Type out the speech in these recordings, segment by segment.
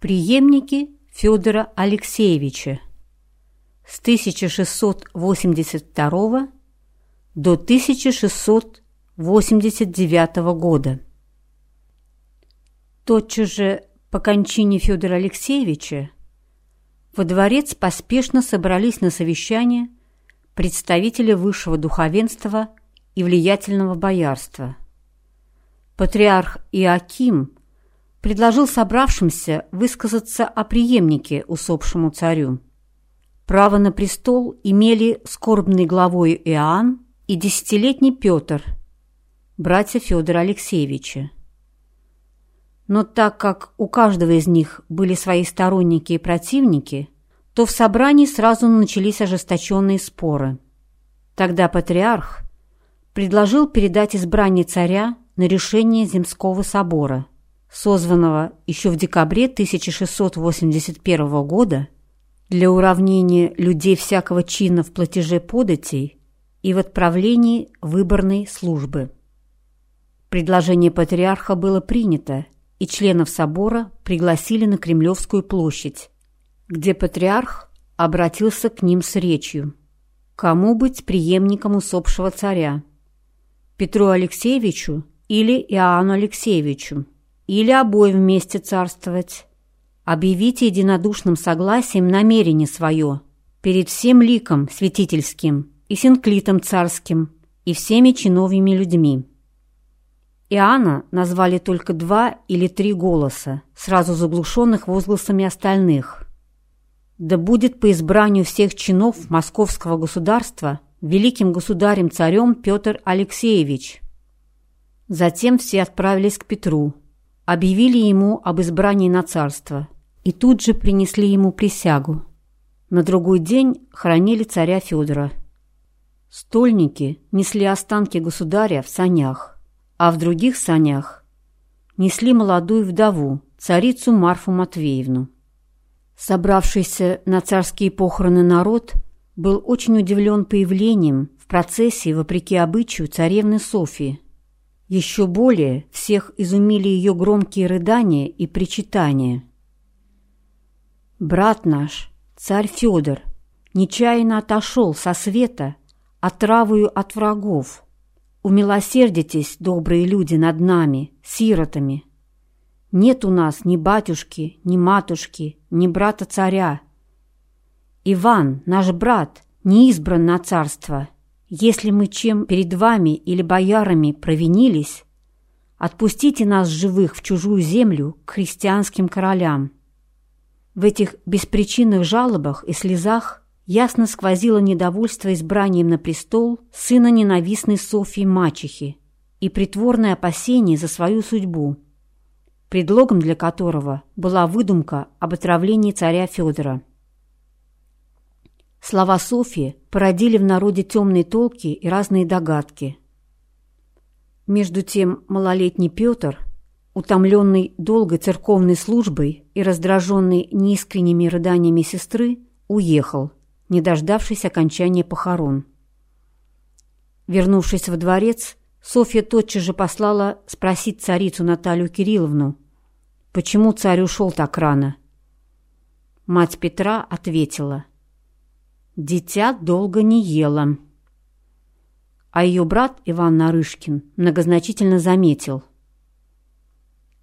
Приемники Федора Алексеевича с 1682 до 1689 года. Тотчас же по кончине Федора Алексеевича во дворец поспешно собрались на совещание представители высшего духовенства и влиятельного боярства. Патриарх Иаким предложил собравшимся высказаться о преемнике усопшему царю. Право на престол имели скорбный главой Иоанн и десятилетний Петр, братья Федора Алексеевича. Но так как у каждого из них были свои сторонники и противники, то в собрании сразу начались ожесточенные споры. Тогда патриарх предложил передать избрание царя на решение Земского собора, созванного еще в декабре 1681 года для уравнения людей всякого чина в платеже податей и в отправлении выборной службы. Предложение патриарха было принято, и членов собора пригласили на Кремлевскую площадь, где патриарх обратился к ним с речью. Кому быть преемником усопшего царя? Петру Алексеевичу или Иоанну Алексеевичу? Или обоим вместе царствовать? Объявите единодушным согласием намерение свое перед всем ликом святительским и синклитом царским и всеми чиновыми людьми. Иоанна назвали только два или три голоса, сразу заглушенных возгласами остальных. «Да будет по избранию всех чинов московского государства великим государем-царем Петр Алексеевич». Затем все отправились к Петру, объявили ему об избрании на царство и тут же принесли ему присягу. На другой день хранили царя Федора. Стольники несли останки государя в санях – а в других санях несли молодую вдову, царицу Марфу Матвеевну. Собравшийся на царские похороны народ был очень удивлен появлением в процессе, вопреки обычаю, царевны Софии. Еще более всех изумили ее громкие рыдания и причитания. «Брат наш, царь Федор, нечаянно отошел со света отравою от врагов» Умилосердитесь, добрые люди, над нами, сиротами. Нет у нас ни батюшки, ни матушки, ни брата-царя. Иван, наш брат, не избран на царство. Если мы чем перед вами или боярами провинились, отпустите нас живых в чужую землю к христианским королям. В этих беспричинных жалобах и слезах ясно сквозило недовольство избранием на престол сына ненавистной Софьи мачехи и притворное опасение за свою судьбу, предлогом для которого была выдумка об отравлении царя Федора. Слова Софьи породили в народе темные толки и разные догадки. Между тем малолетний Петр, утомленный долгой церковной службой и раздраженный неискренними рыданиями сестры, уехал – не дождавшись окончания похорон. Вернувшись во дворец, Софья тотчас же послала спросить царицу Наталью Кирилловну, почему царь ушел так рано. Мать Петра ответила, «Дитя долго не ела». А ее брат Иван Нарышкин многозначительно заметил,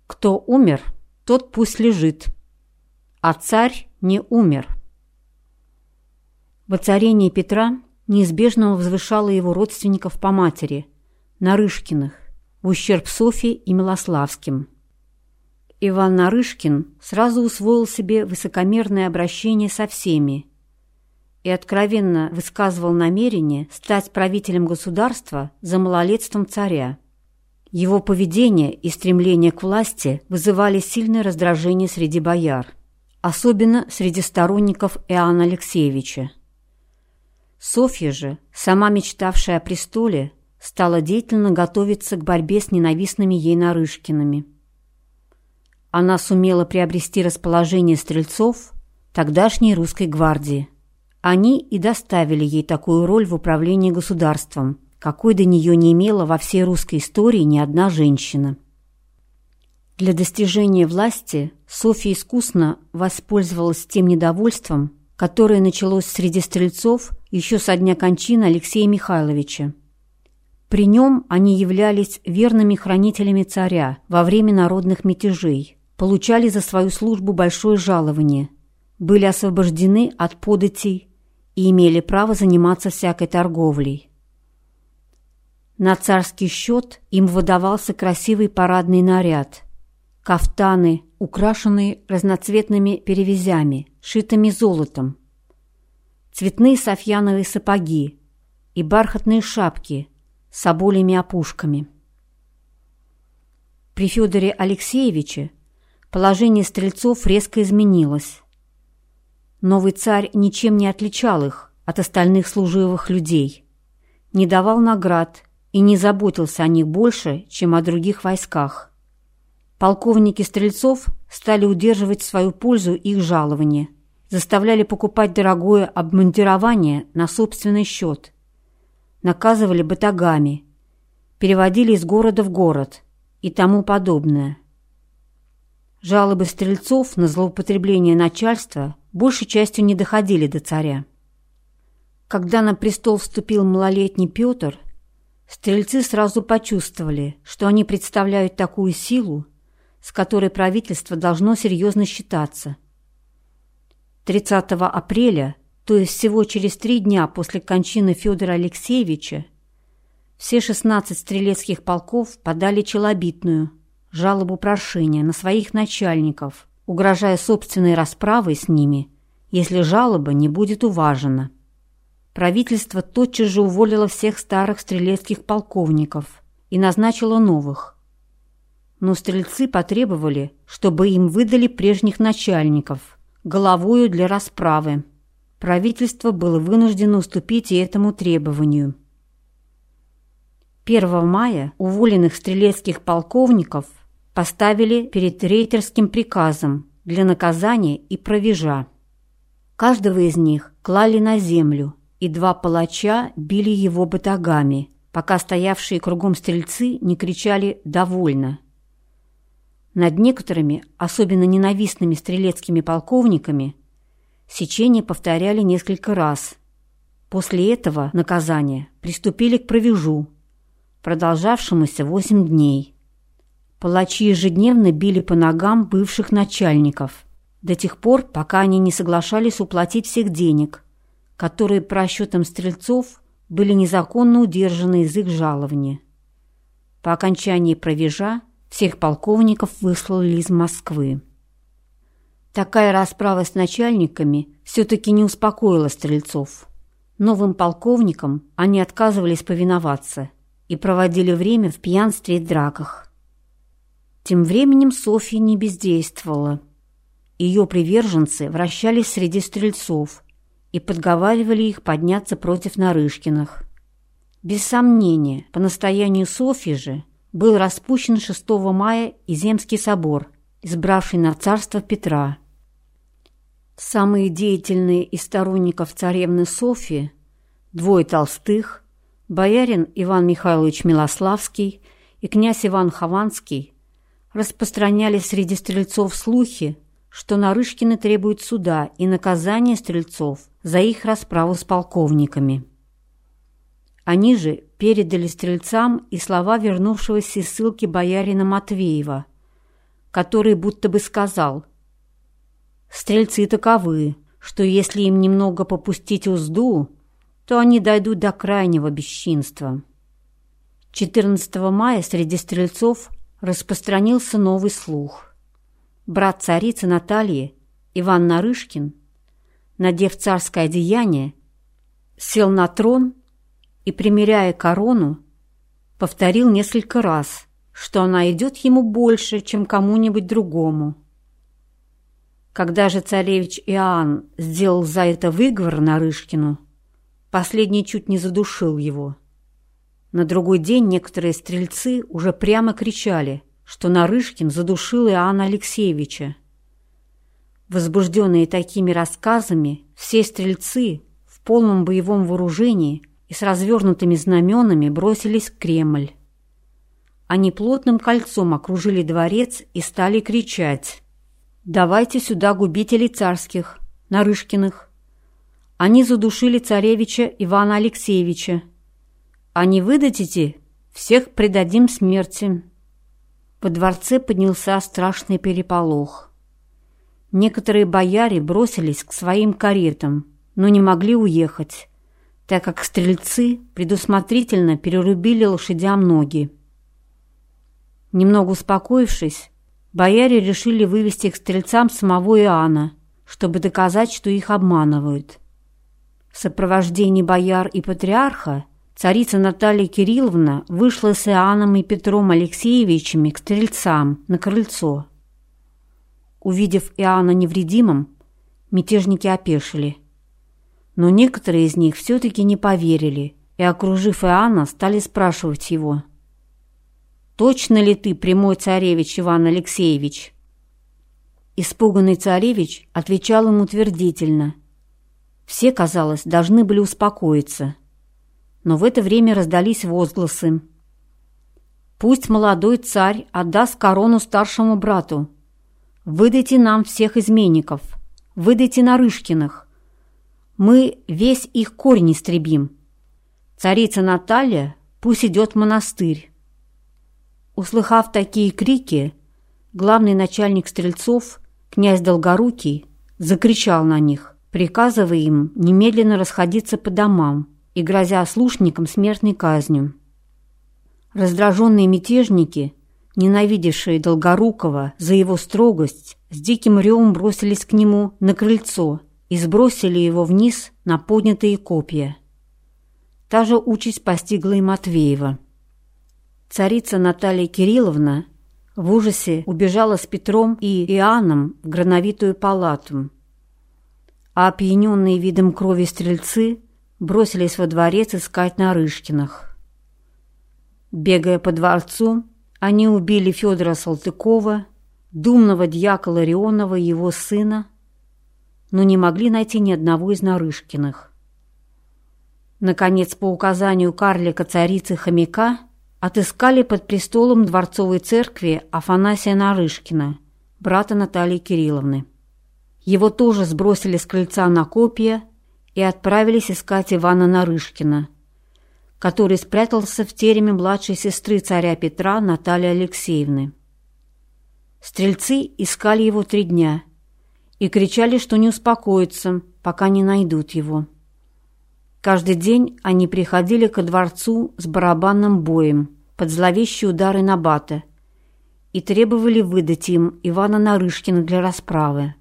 «Кто умер, тот пусть лежит, а царь не умер». Воцарение Петра неизбежно возвышало его родственников по матери, Нарышкиных, в ущерб Софье и Милославским. Иван Нарышкин сразу усвоил себе высокомерное обращение со всеми и откровенно высказывал намерение стать правителем государства за малолетством царя. Его поведение и стремление к власти вызывали сильное раздражение среди бояр, особенно среди сторонников Иоанна Алексеевича. Софья же, сама мечтавшая о престоле, стала деятельно готовиться к борьбе с ненавистными ей Нарышкиными. Она сумела приобрести расположение стрельцов тогдашней русской гвардии. Они и доставили ей такую роль в управлении государством, какой до нее не имела во всей русской истории ни одна женщина. Для достижения власти Софья искусно воспользовалась тем недовольством, которое началось среди стрельцов еще со дня кончины Алексея Михайловича. При нем они являлись верными хранителями царя во время народных мятежей, получали за свою службу большое жалование, были освобождены от податей и имели право заниматься всякой торговлей. На царский счет им выдавался красивый парадный наряд, кафтаны, украшенные разноцветными перевязями, шитыми золотом, цветные софьяновые сапоги и бархатные шапки – с оболями опушками. При Федоре Алексеевиче положение стрельцов резко изменилось. Новый царь ничем не отличал их от остальных служивых людей, не давал наград и не заботился о них больше, чем о других войсках. Полковники стрельцов стали удерживать свою пользу их жалование, заставляли покупать дорогое обмундирование на собственный счет – наказывали батагами, переводили из города в город и тому подобное. Жалобы стрельцов на злоупотребление начальства большей частью не доходили до царя. Когда на престол вступил малолетний Петр, стрельцы сразу почувствовали, что они представляют такую силу, с которой правительство должно серьезно считаться. 30 апреля то есть всего через три дня после кончины Федора Алексеевича, все 16 стрелецких полков подали челобитную, жалобу прошения на своих начальников, угрожая собственной расправой с ними, если жалоба не будет уважена. Правительство тотчас же уволило всех старых стрелецких полковников и назначило новых. Но стрельцы потребовали, чтобы им выдали прежних начальников, головою для расправы. Правительство было вынуждено уступить и этому требованию. 1 мая уволенных стрелецких полковников поставили перед рейтерским приказом для наказания и провежа. Каждого из них клали на землю, и два палача били его батагами, пока стоявшие кругом стрельцы не кричали «довольно». Над некоторыми, особенно ненавистными стрелецкими полковниками, Сечение повторяли несколько раз. После этого наказания приступили к провежу, продолжавшемуся восемь дней. Палачи ежедневно били по ногам бывших начальников до тех пор, пока они не соглашались уплатить всех денег, которые по расчетам стрельцов были незаконно удержаны из их жалования. По окончании провежа всех полковников выслали из Москвы. Такая расправа с начальниками все-таки не успокоила стрельцов. Новым полковникам они отказывались повиноваться и проводили время в пьянстве и драках. Тем временем Софья не бездействовала. Ее приверженцы вращались среди стрельцов и подговаривали их подняться против Нарышкиных. Без сомнения, по настоянию Софьи же был распущен 6 мая Иземский собор, избравший на царство Петра. Самые деятельные из сторонников царевны Софьи, двое толстых, боярин Иван Михайлович Милославский и князь Иван Хованский, распространяли среди стрельцов слухи, что Нарышкины требуют суда и наказания стрельцов за их расправу с полковниками. Они же передали стрельцам и слова вернувшегося из ссылки боярина Матвеева, который будто бы сказал – Стрельцы таковы, что если им немного попустить узду, то они дойдут до крайнего бесчинства. 14 мая среди стрельцов распространился новый слух. Брат царицы Натальи, Иван Нарышкин, надев царское одеяние, сел на трон и, примеряя корону, повторил несколько раз, что она идет ему больше, чем кому-нибудь другому. Когда же царевич Иоанн сделал за это выговор Нарышкину, последний чуть не задушил его. На другой день некоторые стрельцы уже прямо кричали, что Нарышкин задушил Иоанна Алексеевича. Возбужденные такими рассказами, все стрельцы в полном боевом вооружении и с развернутыми знаменами бросились в Кремль. Они плотным кольцом окружили дворец и стали кричать «Давайте сюда губителей царских, Нарышкиных!» Они задушили царевича Ивана Алексеевича. «А не выдадите, всех предадим смерти!» Во дворце поднялся страшный переполох. Некоторые бояре бросились к своим каретам, но не могли уехать, так как стрельцы предусмотрительно перерубили лошадям ноги. Немного успокоившись, бояре решили вывести к стрельцам самого Иоанна, чтобы доказать, что их обманывают. В сопровождении бояр и патриарха царица Наталья Кирилловна вышла с Иоанном и Петром Алексеевичами к стрельцам на крыльцо. Увидев Иоанна невредимым, мятежники опешили. Но некоторые из них все-таки не поверили и, окружив Иоанна, стали спрашивать его – «Точно ли ты прямой царевич Иван Алексеевич?» Испуганный царевич отвечал ему утвердительно. Все, казалось, должны были успокоиться. Но в это время раздались возгласы. «Пусть молодой царь отдаст корону старшему брату. Выдайте нам всех изменников. Выдайте Нарышкиных. Мы весь их корень истребим. Царица Наталья пусть идет в монастырь. Услыхав такие крики, главный начальник стрельцов, князь Долгорукий, закричал на них, приказывая им немедленно расходиться по домам и грозя слушникам смертной казнью. Раздраженные мятежники, ненавидевшие Долгорукова за его строгость, с диким ревом бросились к нему на крыльцо и сбросили его вниз на поднятые копья. Та же участь постигла и Матвеева. Царица Наталья Кирилловна в ужасе убежала с Петром и Иоанном в грановитую палату, а опьяненные видом крови стрельцы бросились во дворец искать Нарышкиных. Бегая по дворцу, они убили Федора Салтыкова, думного дьяка Ларионова и его сына, но не могли найти ни одного из Нарышкиных. Наконец, по указанию карлика царицы Хомяка, Отыскали под престолом дворцовой церкви Афанасия Нарышкина, брата Натальи Кирилловны. Его тоже сбросили с крыльца на копья и отправились искать Ивана Нарышкина, который спрятался в тереме младшей сестры царя Петра Натальи Алексеевны. Стрельцы искали его три дня и кричали, что не успокоятся, пока не найдут его. Каждый день они приходили ко дворцу с барабанным боем под зловещие удары Набата и требовали выдать им Ивана Нарышкина для расправы.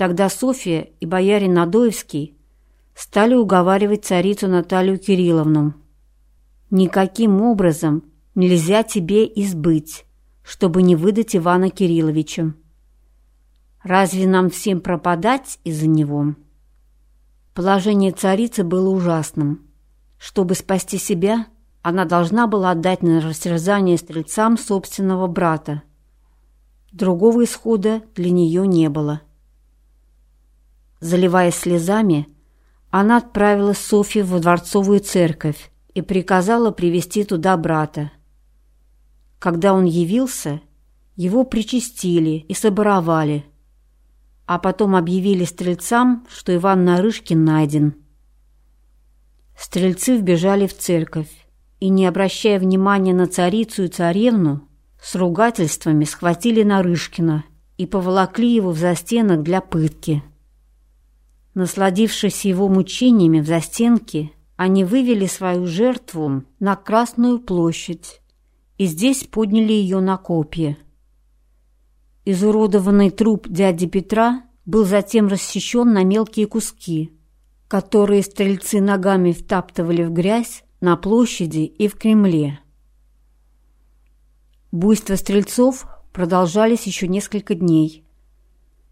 Тогда Софья и боярин Надоевский стали уговаривать царицу Наталью Кирилловну. «Никаким образом нельзя тебе избыть, чтобы не выдать Ивана Кирилловича. Разве нам всем пропадать из-за него?» Положение царицы было ужасным. Чтобы спасти себя, она должна была отдать на растерзание стрельцам собственного брата. Другого исхода для нее не было. Заливаясь слезами, она отправила Софью в дворцовую церковь и приказала привести туда брата. Когда он явился, его причастили и соборовали – а потом объявили стрельцам, что Иван Нарышкин найден. Стрельцы вбежали в церковь и, не обращая внимания на царицу и царевну, с ругательствами схватили Нарышкина и поволокли его в застенок для пытки. Насладившись его мучениями в застенке, они вывели свою жертву на Красную площадь и здесь подняли ее на копья. Изуродованный труп дяди Петра был затем рассечен на мелкие куски, которые стрельцы ногами втаптывали в грязь на площади и в Кремле. Буйства стрельцов продолжались еще несколько дней.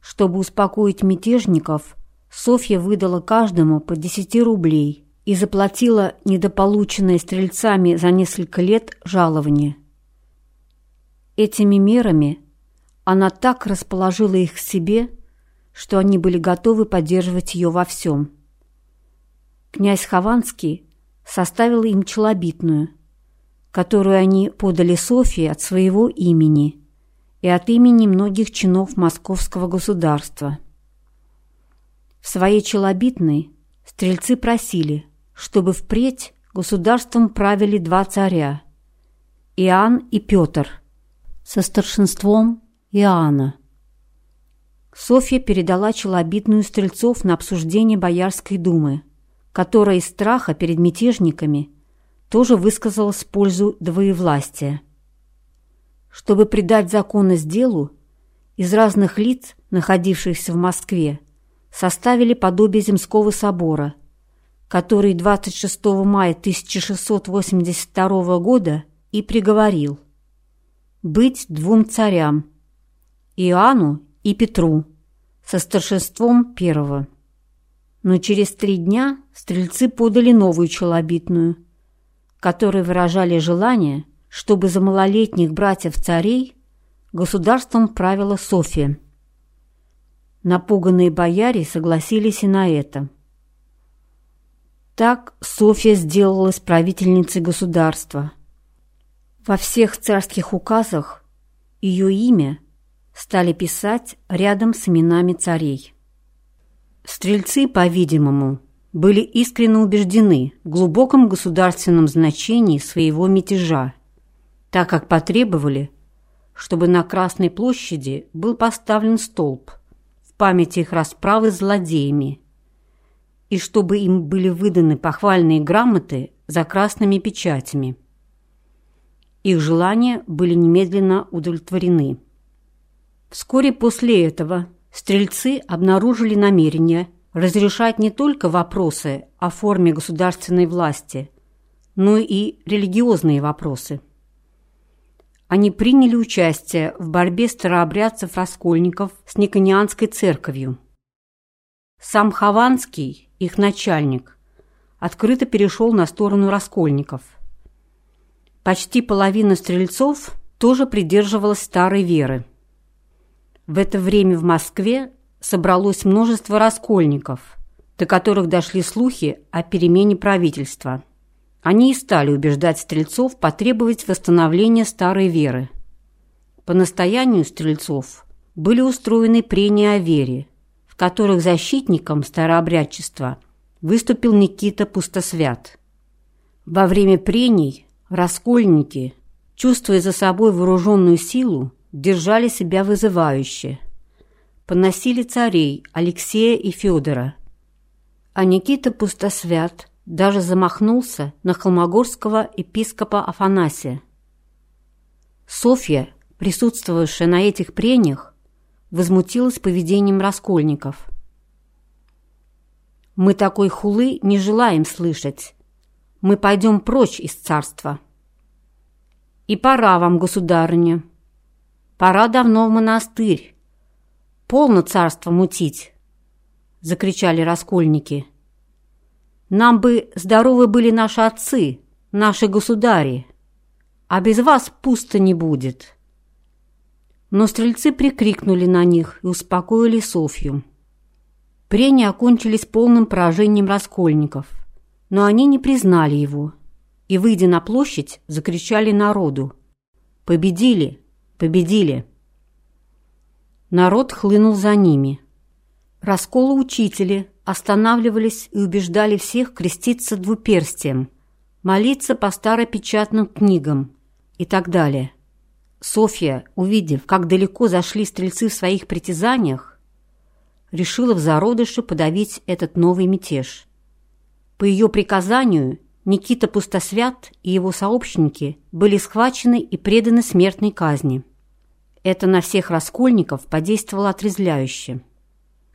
Чтобы успокоить мятежников, Софья выдала каждому по 10 рублей и заплатила недополученное стрельцами за несколько лет жалование. Этими мерами она так расположила их к себе, что они были готовы поддерживать ее во всем. Князь Хованский составил им челобитную, которую они подали Софии от своего имени и от имени многих чинов московского государства. В своей челобитной стрельцы просили, чтобы впредь государством правили два царя – Иоанн и Петр, со старшинством Иоанна. Софья передала челобитную стрельцов на обсуждение Боярской думы, которая из страха перед мятежниками тоже высказалась в пользу двоевластия. Чтобы придать законность делу, из разных лиц, находившихся в Москве, составили подобие Земского собора, который 26 мая 1682 года и приговорил быть двум царям – Иоанну и Петру со старшинством первого. Но через три дня стрельцы подали новую челобитную, которые выражали желание, чтобы за малолетних братьев-царей государством правила София. Напуганные бояре согласились и на это. Так Софья сделалась правительницей государства. Во всех царских указах ее имя стали писать рядом с именами царей. Стрельцы, по-видимому, были искренне убеждены в глубоком государственном значении своего мятежа, так как потребовали, чтобы на Красной площади был поставлен столб память их расправы злодеями и чтобы им были выданы похвальные грамоты за красными печатями. Их желания были немедленно удовлетворены. Вскоре после этого стрельцы обнаружили намерение разрешать не только вопросы о форме государственной власти, но и религиозные вопросы. Они приняли участие в борьбе старообрядцев-раскольников с Никонианской церковью. Сам Хованский, их начальник, открыто перешел на сторону раскольников. Почти половина стрельцов тоже придерживалась старой веры. В это время в Москве собралось множество раскольников, до которых дошли слухи о перемене правительства. Они и стали убеждать стрельцов потребовать восстановления старой веры. По настоянию стрельцов были устроены прения о вере, в которых защитником старообрядчества выступил Никита Пустосвят. Во время прений раскольники, чувствуя за собой вооруженную силу, держали себя вызывающе. Поносили царей Алексея и Федора. А Никита Пустосвят даже замахнулся на холмогорского епископа Афанасия. Софья, присутствовавшая на этих прениях, возмутилась поведением раскольников. «Мы такой хулы не желаем слышать. Мы пойдем прочь из царства». «И пора вам, государыня», Пора давно в монастырь. Полно царство мутить, — закричали раскольники. Нам бы здоровы были наши отцы, наши государи, а без вас пусто не будет. Но стрельцы прикрикнули на них и успокоили Софью. Прения окончились полным поражением раскольников, но они не признали его и, выйдя на площадь, закричали народу. «Победили! Победили. Народ хлынул за ними. Расколы учители останавливались и убеждали всех креститься двуперстием, молиться по старопечатным книгам и так далее. Софья, увидев, как далеко зашли стрельцы в своих притязаниях, решила в зародыше подавить этот новый мятеж. По ее приказанию Никита Пустосвят и его сообщники были схвачены и преданы смертной казни. Это на всех раскольников подействовало отрезвляюще.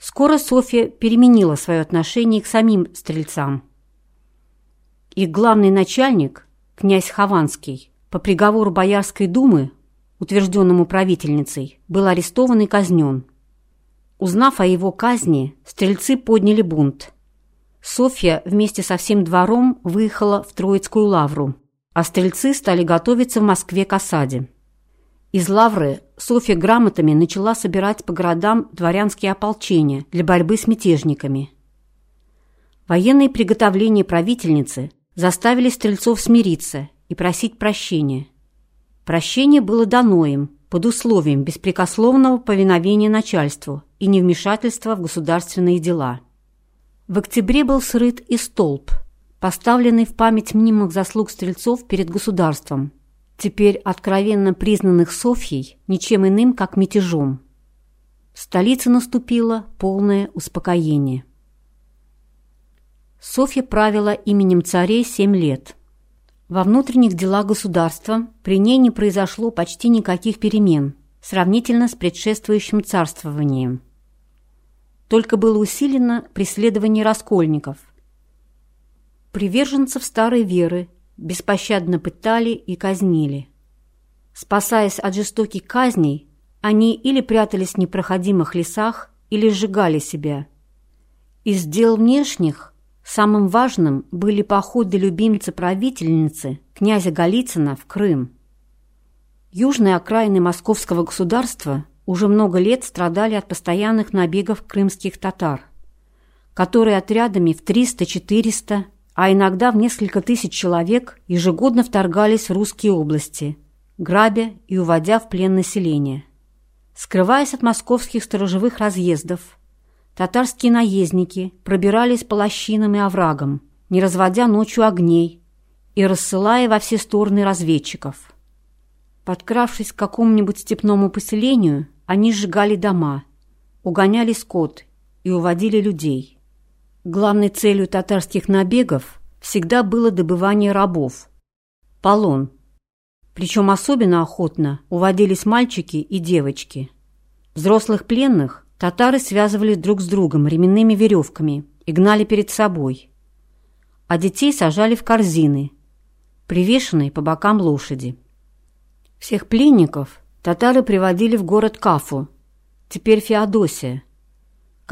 Скоро Софья переменила свое отношение к самим стрельцам. Их главный начальник, князь Хованский, по приговору Боярской думы, утвержденному правительницей, был арестован и казнен. Узнав о его казни, стрельцы подняли бунт. Софья вместе со всем двором выехала в Троицкую лавру, а стрельцы стали готовиться в Москве к осаде. Из лавры Софья грамотами начала собирать по городам дворянские ополчения для борьбы с мятежниками. Военные приготовления правительницы заставили стрельцов смириться и просить прощения. Прощение было дано им под условием беспрекословного повиновения начальству и невмешательства в государственные дела. В октябре был срыт и столб, поставленный в память мнимых заслуг стрельцов перед государством, теперь откровенно признанных Софьей ничем иным, как мятежом. В столице наступило полное успокоение. Софья правила именем царей семь лет. Во внутренних делах государства при ней не произошло почти никаких перемен, сравнительно с предшествующим царствованием. Только было усилено преследование раскольников. Приверженцев старой веры беспощадно пытали и казнили. Спасаясь от жестоких казней, они или прятались в непроходимых лесах, или сжигали себя. Из дел внешних Самым важным были походы любимца-правительницы, князя Голицына, в Крым. Южные окраины московского государства уже много лет страдали от постоянных набегов крымских татар, которые отрядами в 300-400, а иногда в несколько тысяч человек ежегодно вторгались в русские области, грабя и уводя в плен население. Скрываясь от московских сторожевых разъездов, Татарские наездники пробирались по лощинам и оврагам, не разводя ночью огней и рассылая во все стороны разведчиков. Подкравшись к какому-нибудь степному поселению, они сжигали дома, угоняли скот и уводили людей. Главной целью татарских набегов всегда было добывание рабов – полон. Причем особенно охотно уводились мальчики и девочки. Взрослых пленных Татары связывали друг с другом ременными веревками и гнали перед собой, а детей сажали в корзины, привешенные по бокам лошади. Всех пленников татары приводили в город Кафу, теперь Феодосия,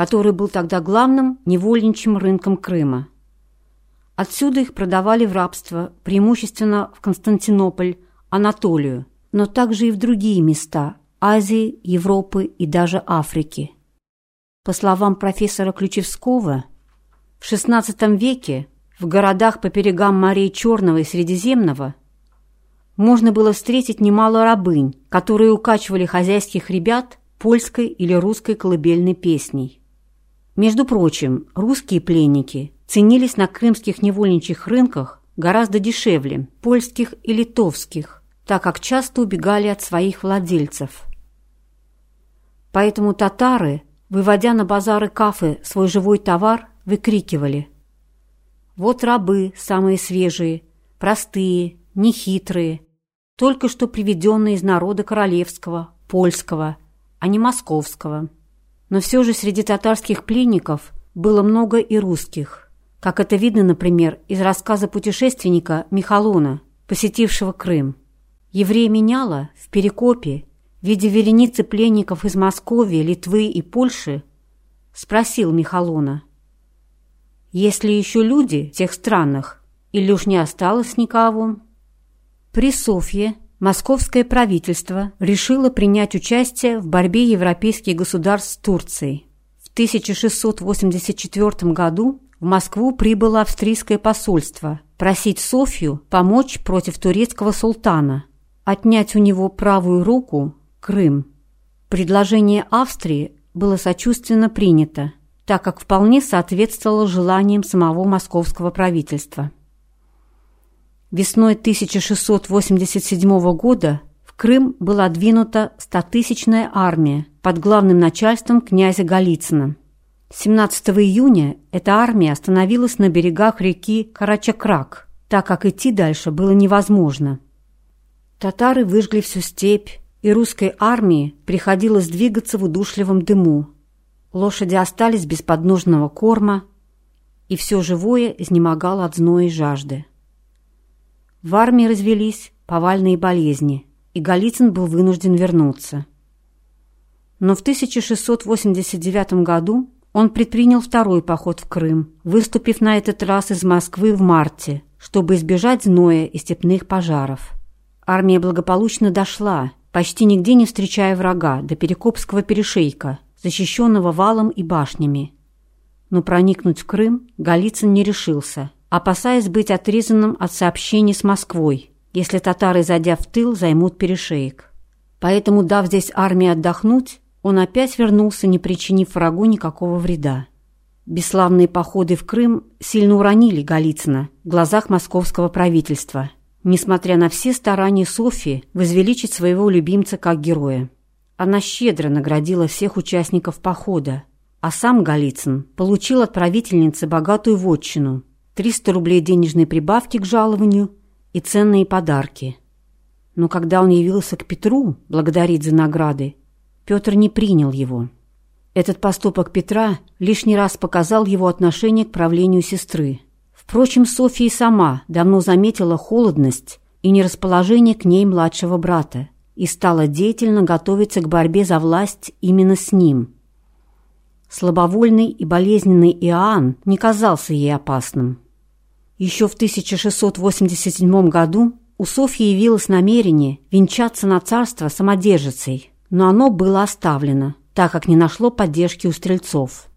который был тогда главным невольничьим рынком Крыма. Отсюда их продавали в рабство, преимущественно в Константинополь, Анатолию, но также и в другие места Азии, Европы и даже Африки. По словам профессора Ключевского, в XVI веке в городах по берегам морей Черного и Средиземного можно было встретить немало рабынь, которые укачивали хозяйских ребят польской или русской колыбельной песней. Между прочим, русские пленники ценились на крымских невольничьих рынках гораздо дешевле польских и литовских, так как часто убегали от своих владельцев. Поэтому татары – выводя на базары кафе свой живой товар, выкрикивали. «Вот рабы, самые свежие, простые, нехитрые, только что приведенные из народа королевского, польского, а не московского». Но все же среди татарских пленников было много и русских, как это видно, например, из рассказа путешественника Михалона, посетившего Крым. Еврей меняла в Перекопе в виде вереницы пленников из Москвы, Литвы и Польши, спросил Михалона. «Есть ли еще люди в тех странах, или уж не осталось никого?» При Софье московское правительство решило принять участие в борьбе европейских государств с Турцией. В 1684 году в Москву прибыло австрийское посольство просить Софью помочь против турецкого султана, отнять у него правую руку Крым. Предложение Австрии было сочувственно принято, так как вполне соответствовало желаниям самого московского правительства. Весной 1687 года в Крым была двинута стотысячная армия под главным начальством князя Голицына. 17 июня эта армия остановилась на берегах реки Карачакрак, так как идти дальше было невозможно. Татары выжгли всю степь, и русской армии приходилось двигаться в удушливом дыму. Лошади остались без подножного корма, и все живое изнемогало от зноя и жажды. В армии развелись повальные болезни, и Голицын был вынужден вернуться. Но в 1689 году он предпринял второй поход в Крым, выступив на этот раз из Москвы в марте, чтобы избежать зноя и степных пожаров. Армия благополучно дошла, почти нигде не встречая врага до Перекопского перешейка, защищенного валом и башнями. Но проникнуть в Крым Голицын не решился, опасаясь быть отрезанным от сообщений с Москвой если татары, зайдя в тыл, займут перешеек. Поэтому, дав здесь армии отдохнуть, он опять вернулся, не причинив врагу никакого вреда. Бесславные походы в Крым сильно уронили Голицына в глазах московского правительства, несмотря на все старания Софии возвеличить своего любимца как героя. Она щедро наградила всех участников похода, а сам Голицын получил от правительницы богатую вотчину, 300 рублей денежной прибавки к жалованию и ценные подарки. Но когда он явился к Петру благодарить за награды, Петр не принял его. Этот поступок Петра лишний раз показал его отношение к правлению сестры. Впрочем, Софья сама давно заметила холодность и нерасположение к ней младшего брата и стала деятельно готовиться к борьбе за власть именно с ним. Слабовольный и болезненный Иоанн не казался ей опасным. Еще в 1687 году у Софьи явилось намерение венчаться на царство самодержицей, но оно было оставлено – так как не нашло поддержки у стрельцов.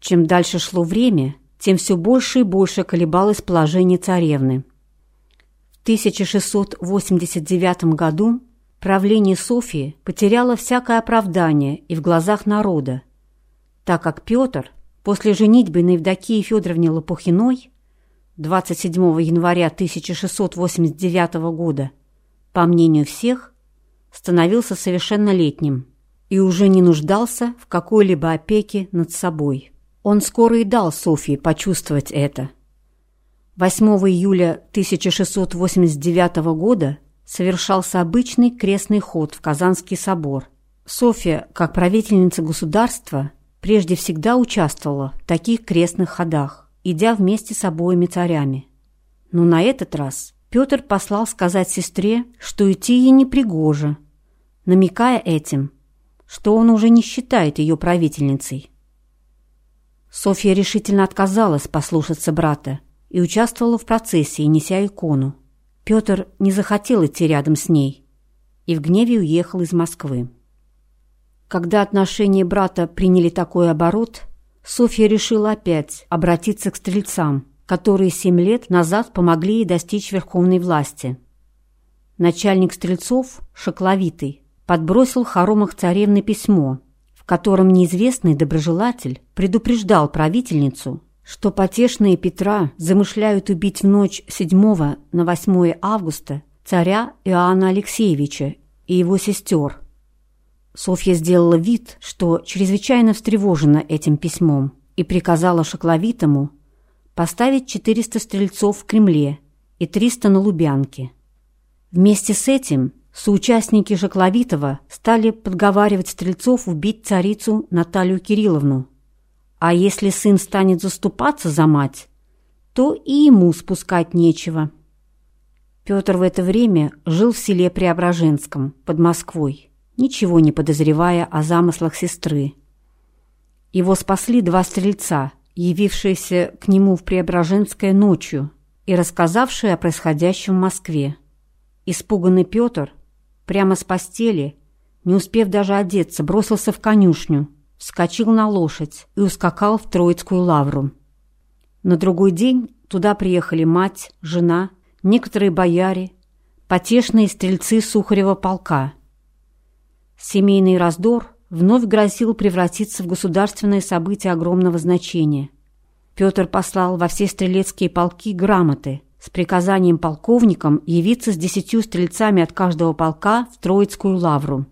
Чем дальше шло время, тем все больше и больше колебалось положение царевны. В 1689 году правление Софии потеряло всякое оправдание и в глазах народа, так как Петр после женитьбы на Евдокии Федоровне Лопухиной 27 января 1689 года, по мнению всех, становился совершеннолетним и уже не нуждался в какой-либо опеке над собой. Он скоро и дал Софии почувствовать это. 8 июля 1689 года совершался обычный крестный ход в Казанский собор. Софья, как правительница государства, прежде всегда участвовала в таких крестных ходах, идя вместе с обоими царями. Но на этот раз Петр послал сказать сестре, что идти ей непригоже, намекая этим, что он уже не считает ее правительницей. Софья решительно отказалась послушаться брата и участвовала в процессии, неся икону. Петр не захотел идти рядом с ней и в гневе уехал из Москвы. Когда отношения брата приняли такой оборот, Софья решила опять обратиться к стрельцам, которые семь лет назад помогли ей достичь верховной власти. Начальник стрельцов, Шокловитый, подбросил хоромах царевны письмо, в котором неизвестный доброжелатель предупреждал правительницу, что потешные Петра замышляют убить в ночь 7 на 8 августа царя Иоанна Алексеевича и его сестер. Софья сделала вид, что чрезвычайно встревожена этим письмом и приказала Шокловитому поставить 400 стрельцов в Кремле и 300 на Лубянке. Вместе с этим Соучастники Жакловитова стали подговаривать стрельцов убить царицу Наталью Кирилловну. А если сын станет заступаться за мать, то и ему спускать нечего. Петр в это время жил в селе Преображенском, под Москвой, ничего не подозревая о замыслах сестры. Его спасли два стрельца, явившиеся к нему в Преображенское ночью и рассказавшие о происходящем в Москве. Испуганный Петр Прямо с постели, не успев даже одеться, бросился в конюшню, вскочил на лошадь и ускакал в Троицкую лавру. На другой день туда приехали мать, жена, некоторые бояре, потешные стрельцы Сухарева полка. Семейный раздор вновь грозил превратиться в государственное событие огромного значения. Петр послал во все стрелецкие полки грамоты – с приказанием полковникам явиться с десятью стрельцами от каждого полка в Троицкую лавру.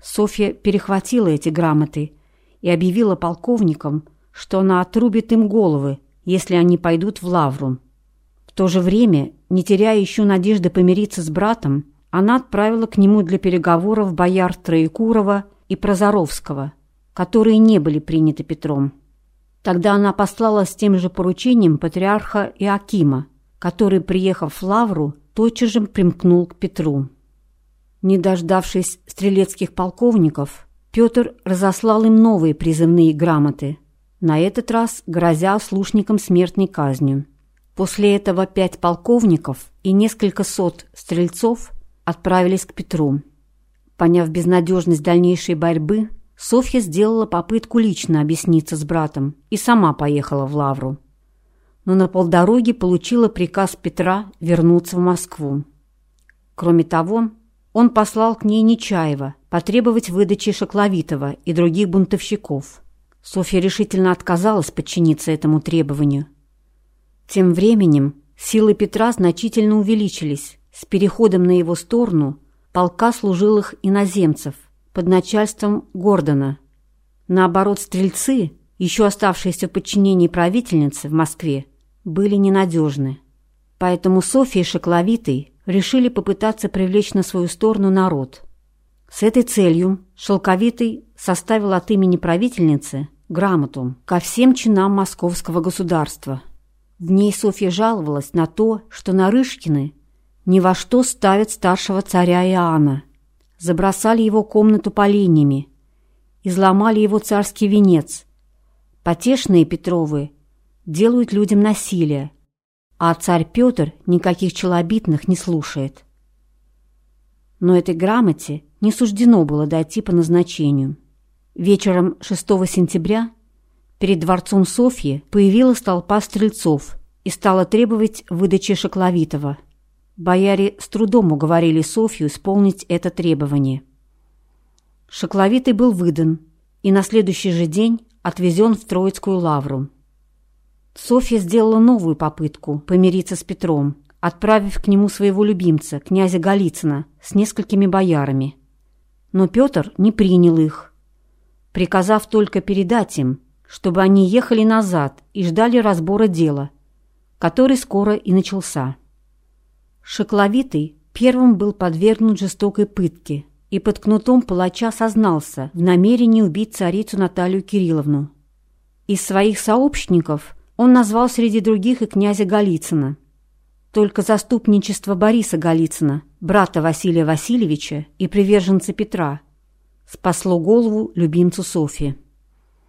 Софья перехватила эти грамоты и объявила полковникам, что она отрубит им головы, если они пойдут в лавру. В то же время, не теряя еще надежды помириться с братом, она отправила к нему для переговоров бояр Троекурова и Прозоровского, которые не были приняты Петром. Тогда она послала с тем же поручением патриарха Иакима, который, приехав в Лавру, тотчас же примкнул к Петру. Не дождавшись стрелецких полковников, Петр разослал им новые призывные грамоты, на этот раз грозя слушникам смертной казнью. После этого пять полковников и несколько сот стрельцов отправились к Петру. Поняв безнадежность дальнейшей борьбы, Софья сделала попытку лично объясниться с братом и сама поехала в Лавру но на полдороги получила приказ Петра вернуться в Москву. Кроме того, он послал к ней Нечаева потребовать выдачи Шокловитова и других бунтовщиков. Софья решительно отказалась подчиниться этому требованию. Тем временем силы Петра значительно увеличились. С переходом на его сторону полка служилых иноземцев под начальством Гордона. Наоборот, стрельцы, еще оставшиеся в подчинении правительницы в Москве, были ненадежны. Поэтому Софья и Шокловитый решили попытаться привлечь на свою сторону народ. С этой целью Шелковитый составил от имени правительницы грамоту ко всем чинам московского государства. В ней Софья жаловалась на то, что Нарышкины ни во что ставят старшего царя Иоанна, забросали его комнату поленьями, изломали его царский венец. Потешные Петровы делают людям насилие, а царь Петр никаких челобитных не слушает. Но этой грамоте не суждено было дойти по назначению. Вечером 6 сентября перед дворцом Софьи появилась толпа стрельцов и стала требовать выдачи Шокловитова. Бояре с трудом уговорили Софью исполнить это требование. Шокловитый был выдан и на следующий же день отвезен в Троицкую лавру. Софья сделала новую попытку помириться с Петром, отправив к нему своего любимца, князя Голицына, с несколькими боярами. Но Петр не принял их, приказав только передать им, чтобы они ехали назад и ждали разбора дела, который скоро и начался. Шокловитый первым был подвергнут жестокой пытке и под кнутом палача сознался в намерении убить царицу Наталью Кирилловну. Из своих сообщников он назвал среди других и князя Голицына. Только заступничество Бориса Голицына, брата Василия Васильевича и приверженца Петра, спасло голову любимцу Софьи.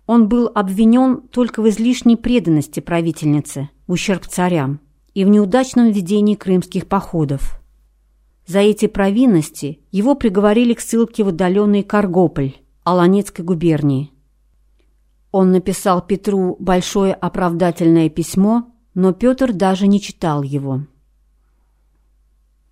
Он был обвинен только в излишней преданности правительнице, ущерб царям, и в неудачном ведении крымских походов. За эти провинности его приговорили к ссылке в удаленный Каргополь, Аланецкой губернии. Он написал Петру большое оправдательное письмо, но Петр даже не читал его.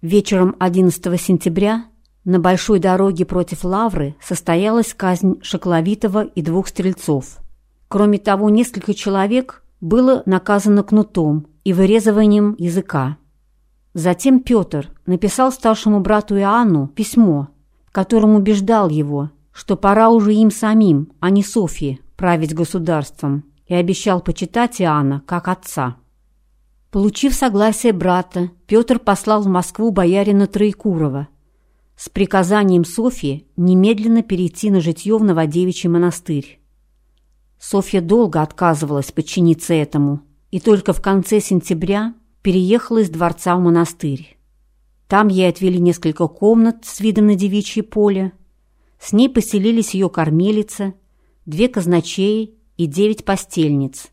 Вечером 11 сентября на большой дороге против Лавры состоялась казнь Шокловитова и двух стрельцов. Кроме того, несколько человек было наказано кнутом и вырезыванием языка. Затем Петр написал старшему брату Иоанну письмо, в котором убеждал его, что пора уже им самим, а не Софье, править государством, и обещал почитать Иоанна как отца. Получив согласие брата, Петр послал в Москву боярина Троекурова с приказанием Софье немедленно перейти на житье в Новодевичий монастырь. Софья долго отказывалась подчиниться этому и только в конце сентября переехала из дворца в монастырь. Там ей отвели несколько комнат с видом на девичье поле. С ней поселились ее кормилица, две казначеи и девять постельниц.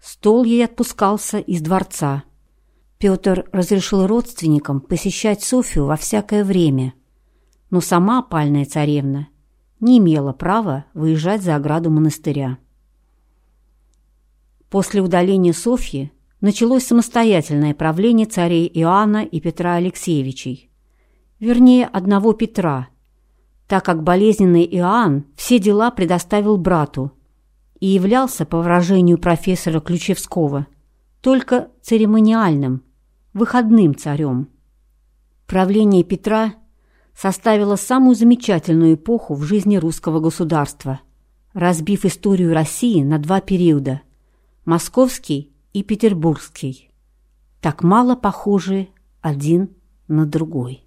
Стол ей отпускался из дворца. Петр разрешил родственникам посещать Софию во всякое время, но сама опальная царевна не имела права выезжать за ограду монастыря. После удаления Софьи началось самостоятельное правление царей Иоанна и Петра Алексеевичей, вернее, одного Петра, так как болезненный Иоанн все дела предоставил брату и являлся, по выражению профессора Ключевского, только церемониальным, выходным царем. Правление Петра составило самую замечательную эпоху в жизни русского государства, разбив историю России на два периода – московский и петербургский, так мало похожие один на другой.